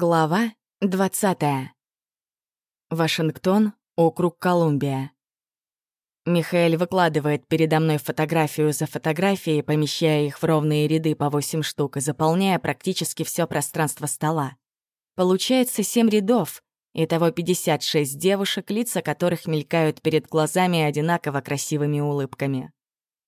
Глава 20. Вашингтон, округ Колумбия. Михаэль выкладывает передо мной фотографию за фотографией, помещая их в ровные ряды по 8 штук и заполняя практически все пространство стола. Получается 7 рядов, итого 56 девушек, лица которых мелькают перед глазами одинаково красивыми улыбками.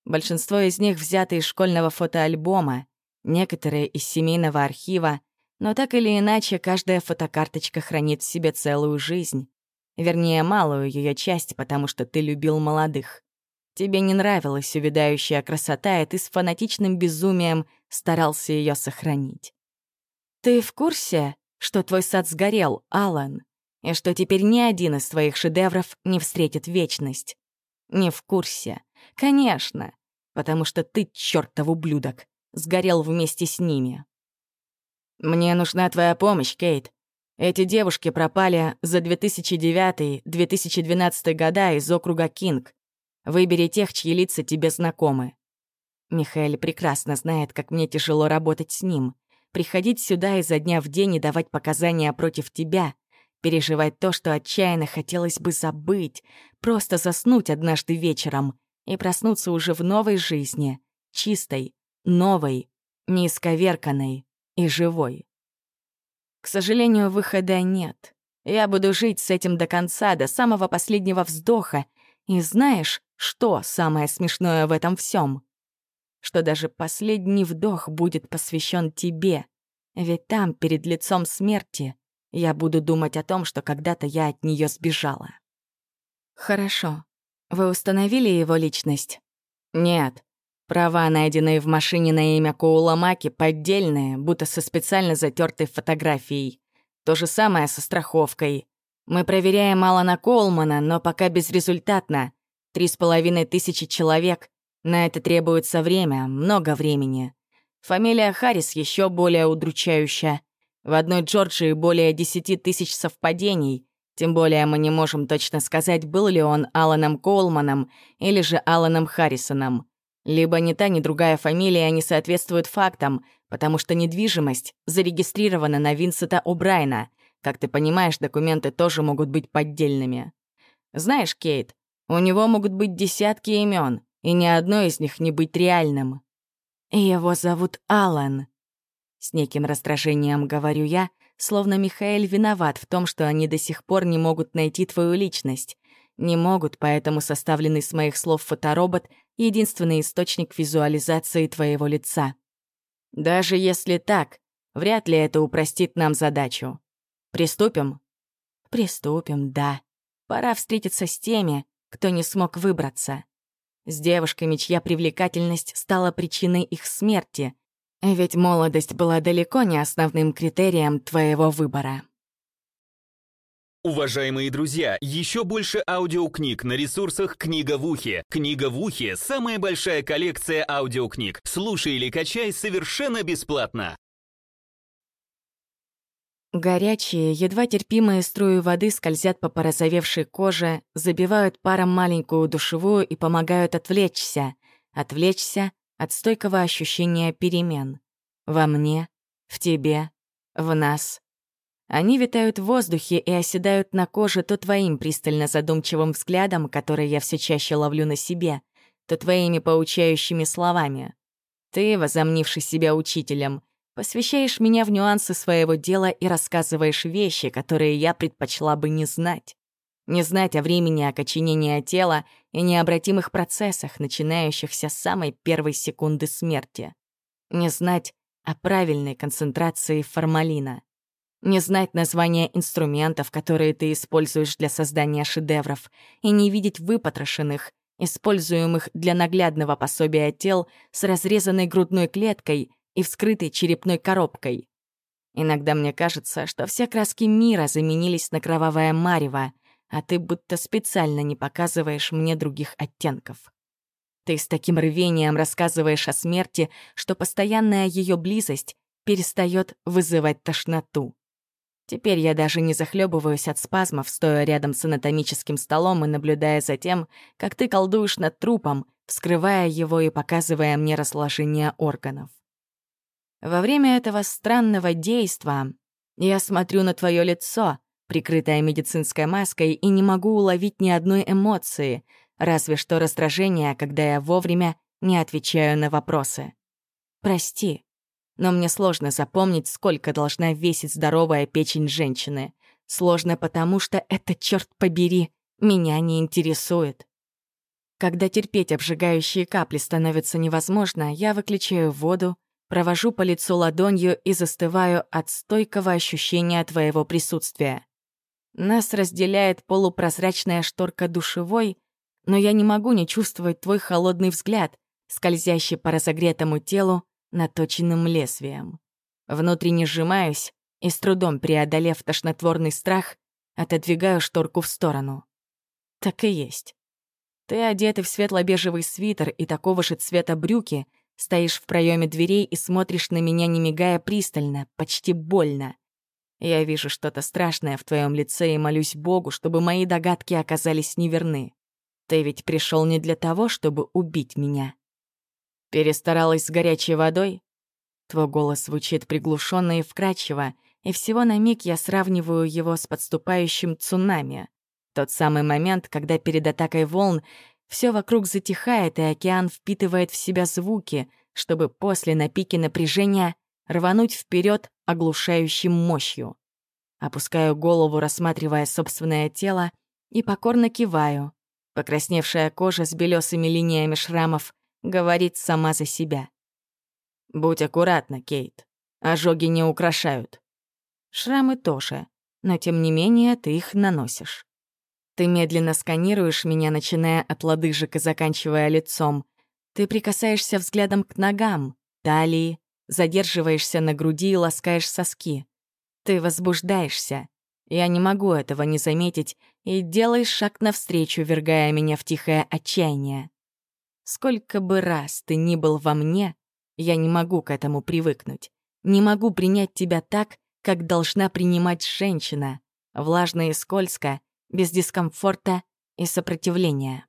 Большинство из них взяты из школьного фотоальбома, некоторые из семейного архива, но так или иначе, каждая фотокарточка хранит в себе целую жизнь. Вернее, малую ее часть, потому что ты любил молодых. Тебе не нравилась увядающая красота, и ты с фанатичным безумием старался ее сохранить. Ты в курсе, что твой сад сгорел, Алан, и что теперь ни один из твоих шедевров не встретит вечность? Не в курсе. Конечно, потому что ты, чертов ублюдок, сгорел вместе с ними. «Мне нужна твоя помощь, Кейт. Эти девушки пропали за 2009-2012 года из округа Кинг. Выбери тех, чьи лица тебе знакомы». Михаил прекрасно знает, как мне тяжело работать с ним. Приходить сюда изо дня в день и давать показания против тебя, переживать то, что отчаянно хотелось бы забыть, просто заснуть однажды вечером и проснуться уже в новой жизни, чистой, новой, неисковерканной и живой. К сожалению, выхода нет. Я буду жить с этим до конца, до самого последнего вздоха. И знаешь, что самое смешное в этом всем? Что даже последний вдох будет посвящен тебе. Ведь там, перед лицом смерти, я буду думать о том, что когда-то я от нее сбежала. Хорошо. Вы установили его личность? Нет. Права, найденные в машине на имя Коула Маки, поддельные, будто со специально затертой фотографией. То же самое со страховкой. Мы проверяем Алана Коулмана, но пока безрезультатно. Три с половиной тысячи человек. На это требуется время, много времени. Фамилия Харрис еще более удручающая. В одной Джорджии более десяти тысяч совпадений. Тем более мы не можем точно сказать, был ли он Аланом Коулманом или же Аланом Харрисоном. Либо ни та, ни другая фамилия не соответствует фактам, потому что недвижимость зарегистрирована на Винсента О'Брайна. Как ты понимаешь, документы тоже могут быть поддельными. Знаешь, Кейт, у него могут быть десятки имен, и ни одно из них не быть реальным. Его зовут Алан. С неким раздражением говорю я, словно Михаил виноват в том, что они до сих пор не могут найти твою личность. Не могут, поэтому составленный с моих слов фоторобот — единственный источник визуализации твоего лица. Даже если так, вряд ли это упростит нам задачу. Приступим? Приступим, да. Пора встретиться с теми, кто не смог выбраться. С девушками, чья привлекательность стала причиной их смерти. Ведь молодость была далеко не основным критерием твоего выбора. Уважаемые друзья, еще больше аудиокниг на ресурсах «Книга в ухе». «Книга в ухе» — самая большая коллекция аудиокниг. Слушай или качай совершенно бесплатно. Горячие, едва терпимые струи воды скользят по порозовевшей коже, забивают паром маленькую душевую и помогают отвлечься. Отвлечься от стойкого ощущения перемен. Во мне, в тебе, в нас, они витают в воздухе и оседают на коже то твоим пристально задумчивым взглядом, который я все чаще ловлю на себе, то твоими поучающими словами. Ты, возомнивший себя учителем, посвящаешь меня в нюансы своего дела и рассказываешь вещи, которые я предпочла бы не знать. Не знать о времени окоченения тела и необратимых процессах, начинающихся с самой первой секунды смерти. Не знать о правильной концентрации формалина не знать названия инструментов, которые ты используешь для создания шедевров, и не видеть выпотрошенных, используемых для наглядного пособия тел с разрезанной грудной клеткой и вскрытой черепной коробкой. Иногда мне кажется, что все краски мира заменились на кровавое марево, а ты будто специально не показываешь мне других оттенков. Ты с таким рвением рассказываешь о смерти, что постоянная ее близость перестает вызывать тошноту. Теперь я даже не захлебываюсь от спазмов, стоя рядом с анатомическим столом и наблюдая за тем, как ты колдуешь над трупом, вскрывая его и показывая мне разложение органов. Во время этого странного действа Я смотрю на твое лицо, прикрытое медицинской маской, и не могу уловить ни одной эмоции, разве что раздражение, когда я вовремя не отвечаю на вопросы. Прости, но мне сложно запомнить, сколько должна весить здоровая печень женщины. Сложно потому, что это, черт побери, меня не интересует. Когда терпеть обжигающие капли становится невозможно, я выключаю воду, провожу по лицу ладонью и застываю от стойкого ощущения твоего присутствия. Нас разделяет полупрозрачная шторка душевой, но я не могу не чувствовать твой холодный взгляд, скользящий по разогретому телу наточенным лезвием. Внутренне сжимаюсь и, с трудом преодолев тошнотворный страх, отодвигаю шторку в сторону. Так и есть. Ты, одетый в светло-бежевый свитер и такого же цвета брюки, стоишь в проеме дверей и смотришь на меня, не мигая пристально, почти больно. Я вижу что-то страшное в твоем лице и молюсь Богу, чтобы мои догадки оказались неверны. Ты ведь пришел не для того, чтобы убить меня. Перестаралась с горячей водой? Твой голос звучит приглушенно и вкрадчиво, и всего на миг я сравниваю его с подступающим цунами. Тот самый момент, когда перед атакой волн все вокруг затихает, и океан впитывает в себя звуки, чтобы после на пике напряжения рвануть вперед оглушающим мощью. Опускаю голову, рассматривая собственное тело, и покорно киваю. Покрасневшая кожа с белесыми линиями шрамов говорит сама за себя. «Будь аккуратна, Кейт. Ожоги не украшают». Шрамы тоже, но тем не менее ты их наносишь. Ты медленно сканируешь меня, начиная от лодыжек и заканчивая лицом. Ты прикасаешься взглядом к ногам, талии, задерживаешься на груди и ласкаешь соски. Ты возбуждаешься. Я не могу этого не заметить, и делаешь шаг навстречу, вергая меня в тихое отчаяние. Сколько бы раз ты ни был во мне, я не могу к этому привыкнуть. Не могу принять тебя так, как должна принимать женщина. Влажно и скользко, без дискомфорта и сопротивления.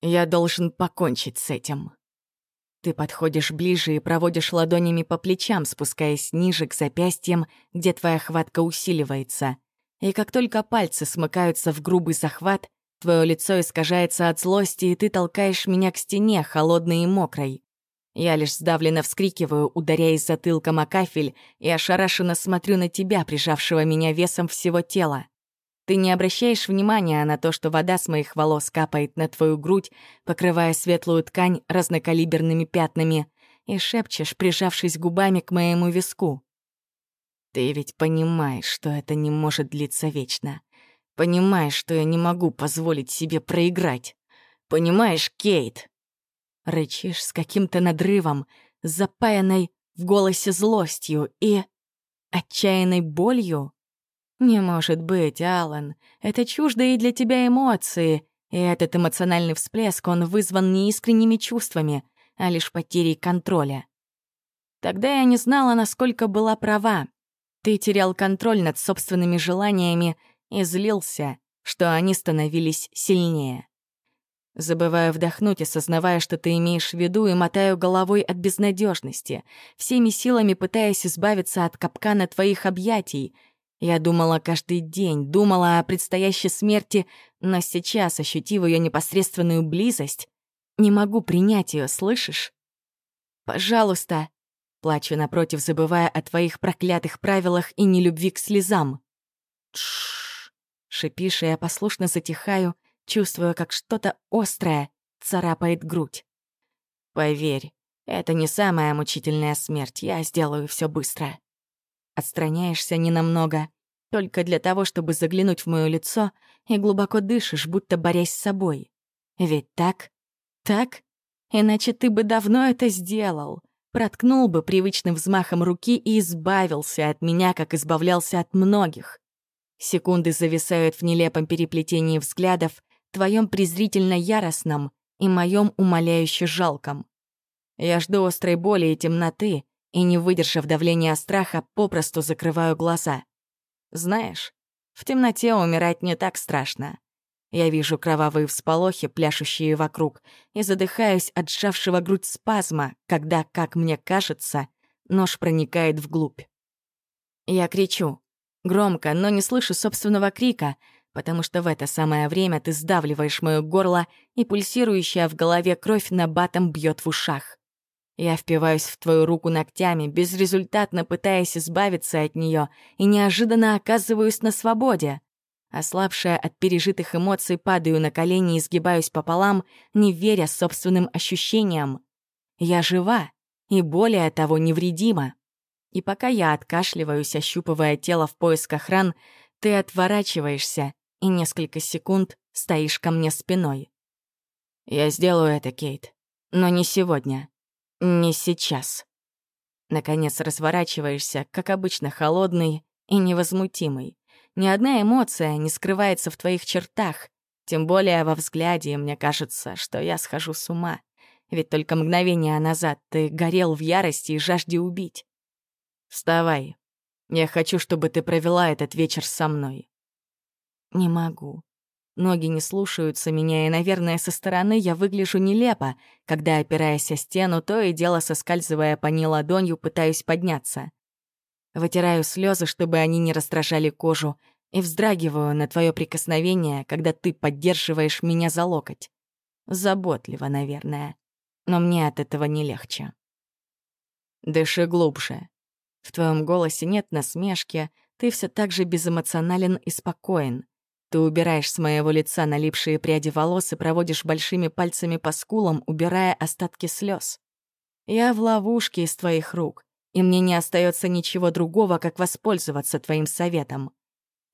Я должен покончить с этим. Ты подходишь ближе и проводишь ладонями по плечам, спускаясь ниже к запястьям, где твоя хватка усиливается. И как только пальцы смыкаются в грубый захват, Твое лицо искажается от злости, и ты толкаешь меня к стене, холодной и мокрой. Я лишь сдавленно вскрикиваю, ударяясь затылком о кафель, и ошарашенно смотрю на тебя, прижавшего меня весом всего тела. Ты не обращаешь внимания на то, что вода с моих волос капает на твою грудь, покрывая светлую ткань разнокалиберными пятнами, и шепчешь, прижавшись губами к моему виску. Ты ведь понимаешь, что это не может длиться вечно. Понимаешь, что я не могу позволить себе проиграть. Понимаешь, Кейт?» Рычишь с каким-то надрывом, запаянной в голосе злостью и... отчаянной болью? Не может быть, Алан. Это чуждые для тебя эмоции, и этот эмоциональный всплеск, он вызван не искренними чувствами, а лишь потерей контроля. Тогда я не знала, насколько была права. Ты терял контроль над собственными желаниями и злился, что они становились сильнее. Забываю вдохнуть, осознавая, что ты имеешь в виду, и мотаю головой от безнадежности, всеми силами пытаясь избавиться от капкана твоих объятий. Я думала каждый день, думала о предстоящей смерти, но сейчас, ощутив ее непосредственную близость, не могу принять ее, слышишь? «Пожалуйста», — плачу напротив, забывая о твоих проклятых правилах и нелюбви к слезам. Тш. Шипишь, и я послушно затихаю, чувствуя, как что-то острое царапает грудь. Поверь, это не самая мучительная смерть, я сделаю все быстро. Отстраняешься ненамного, только для того, чтобы заглянуть в мое лицо, и глубоко дышишь, будто борясь с собой. Ведь так? Так? Иначе ты бы давно это сделал. Проткнул бы привычным взмахом руки и избавился от меня, как избавлялся от многих. Секунды зависают в нелепом переплетении взглядов, твоем презрительно-яростном и моем умоляюще жалком. Я жду острой боли и темноты, и, не выдержав давления страха, попросту закрываю глаза. Знаешь, в темноте умирать не так страшно. Я вижу кровавые всполохи, пляшущие вокруг, и задыхаюсь от сжавшего грудь спазма, когда, как мне кажется, нож проникает вглубь. Я кричу. Громко, но не слышу собственного крика, потому что в это самое время ты сдавливаешь моё горло, и пульсирующая в голове кровь на батом бьет в ушах. Я впиваюсь в твою руку ногтями, безрезультатно пытаясь избавиться от нее, и неожиданно оказываюсь на свободе. Ослабшая от пережитых эмоций, падаю на колени и сгибаюсь пополам, не веря собственным ощущениям. Я жива и, более того, невредима. И пока я откашливаюсь, ощупывая тело в поисках ран, ты отворачиваешься и несколько секунд стоишь ко мне спиной. Я сделаю это, Кейт, но не сегодня. Не сейчас. Наконец разворачиваешься, как обычно, холодный и невозмутимый. Ни одна эмоция не скрывается в твоих чертах, тем более во взгляде, мне кажется, что я схожу с ума. Ведь только мгновение назад ты горел в ярости и жажде убить. Вставай. Я хочу, чтобы ты провела этот вечер со мной. Не могу. Ноги не слушаются меня, и, наверное, со стороны я выгляжу нелепо, когда, опираясь о стену, то и дело соскальзывая по ней ладонью, пытаюсь подняться. Вытираю слезы, чтобы они не раздражали кожу, и вздрагиваю на твое прикосновение, когда ты поддерживаешь меня за локоть. Заботливо, наверное. Но мне от этого не легче. Дыши глубже. В твоем голосе нет насмешки, ты все так же безэмоционален и спокоен. Ты убираешь с моего лица налипшие пряди волос и проводишь большими пальцами по скулам, убирая остатки слез. Я в ловушке из твоих рук, и мне не остается ничего другого, как воспользоваться твоим советом.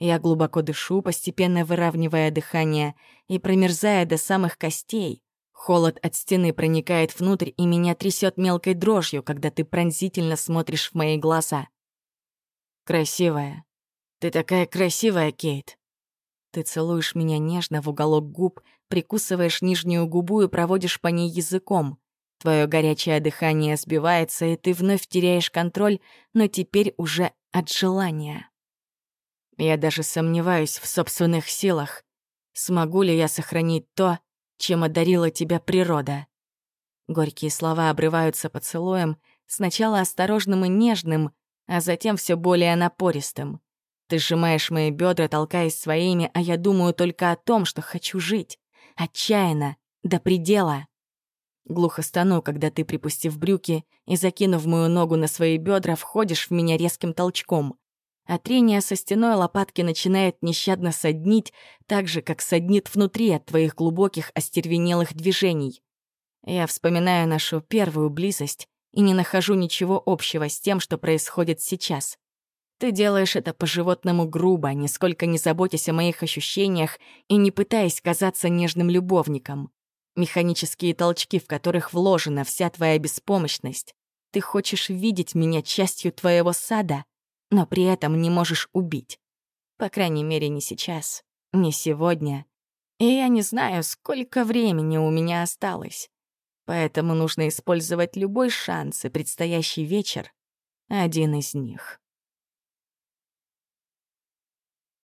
Я глубоко дышу, постепенно выравнивая дыхание и промерзая до самых костей. Холод от стены проникает внутрь, и меня трясет мелкой дрожью, когда ты пронзительно смотришь в мои глаза. Красивая. Ты такая красивая, Кейт. Ты целуешь меня нежно в уголок губ, прикусываешь нижнюю губу и проводишь по ней языком. Твое горячее дыхание сбивается, и ты вновь теряешь контроль, но теперь уже от желания. Я даже сомневаюсь в собственных силах. Смогу ли я сохранить то, чем одарила тебя природа? Горькие слова обрываются поцелуем, сначала осторожным и нежным, а затем все более напористым. Ты сжимаешь мои бедра, толкаясь своими, а я думаю только о том, что хочу жить. Отчаянно, до предела. Глухо стану, когда ты, припустив брюки и закинув мою ногу на свои бедра, входишь в меня резким толчком. А трение со стеной лопатки начинает нещадно соднить, так же, как соднит внутри от твоих глубоких остервенелых движений. Я вспоминаю нашу первую близость и не нахожу ничего общего с тем, что происходит сейчас. Ты делаешь это по-животному грубо, нисколько не заботясь о моих ощущениях и не пытаясь казаться нежным любовником. Механические толчки, в которых вложена вся твоя беспомощность. Ты хочешь видеть меня частью твоего сада, но при этом не можешь убить. По крайней мере, не сейчас, не сегодня. И я не знаю, сколько времени у меня осталось. Поэтому нужно использовать любой шанс, и предстоящий вечер — один из них.